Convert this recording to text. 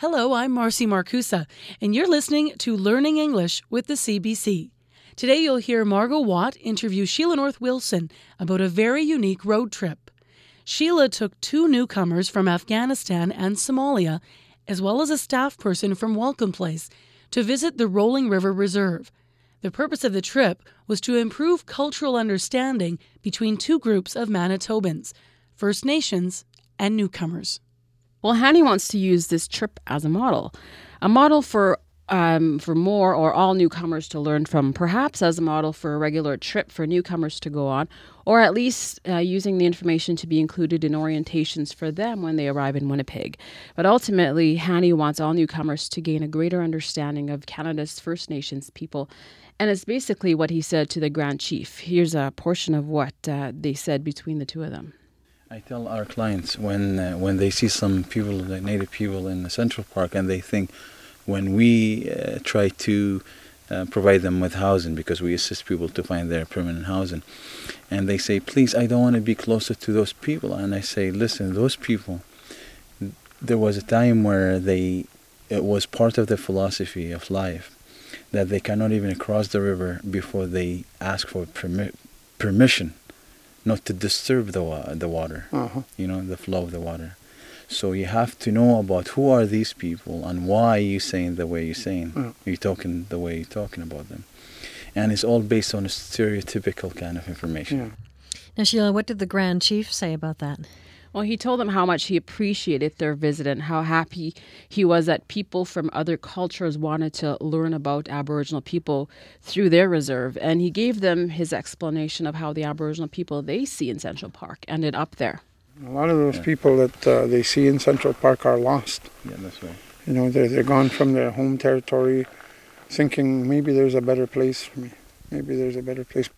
Hello, I'm Marcy Markusa, and you're listening to Learning English with the CBC. Today you'll hear Margot Watt interview Sheila North Wilson about a very unique road trip. Sheila took two newcomers from Afghanistan and Somalia, as well as a staff person from Welcome Place, to visit the Rolling River Reserve. The purpose of the trip was to improve cultural understanding between two groups of Manitobans, First Nations and newcomers. Well, Hanny wants to use this trip as a model, a model for um, for more or all newcomers to learn from, perhaps as a model for a regular trip for newcomers to go on, or at least uh, using the information to be included in orientations for them when they arrive in Winnipeg. But ultimately, Hanny wants all newcomers to gain a greater understanding of Canada's First Nations people. And it's basically what he said to the Grand Chief. Here's a portion of what uh, they said between the two of them. I tell our clients when uh, when they see some people, native people in the Central Park, and they think when we uh, try to uh, provide them with housing because we assist people to find their permanent housing, and they say, "Please, I don't want to be closer to those people," and I say, "Listen, those people. There was a time where they it was part of the philosophy of life that they cannot even cross the river before they ask for permi- permission." Not to disturb the wa- the water, uh-huh. you know, the flow of the water. So you have to know about who are these people and why you saying the way you're saying. Uh-huh. You're talking the way you're talking about them, and it's all based on a stereotypical kind of information. Yeah. Now, Sheila, what did the Grand Chief say about that? Well, he told them how much he appreciated their visit and how happy he was that people from other cultures wanted to learn about Aboriginal people through their reserve. And he gave them his explanation of how the Aboriginal people they see in Central Park ended up there. A lot of those yeah. people that uh, they see in Central Park are lost. Yeah, that's right. You know, they're, they're gone from their home territory thinking maybe there's a better place for me. Maybe there's a better place.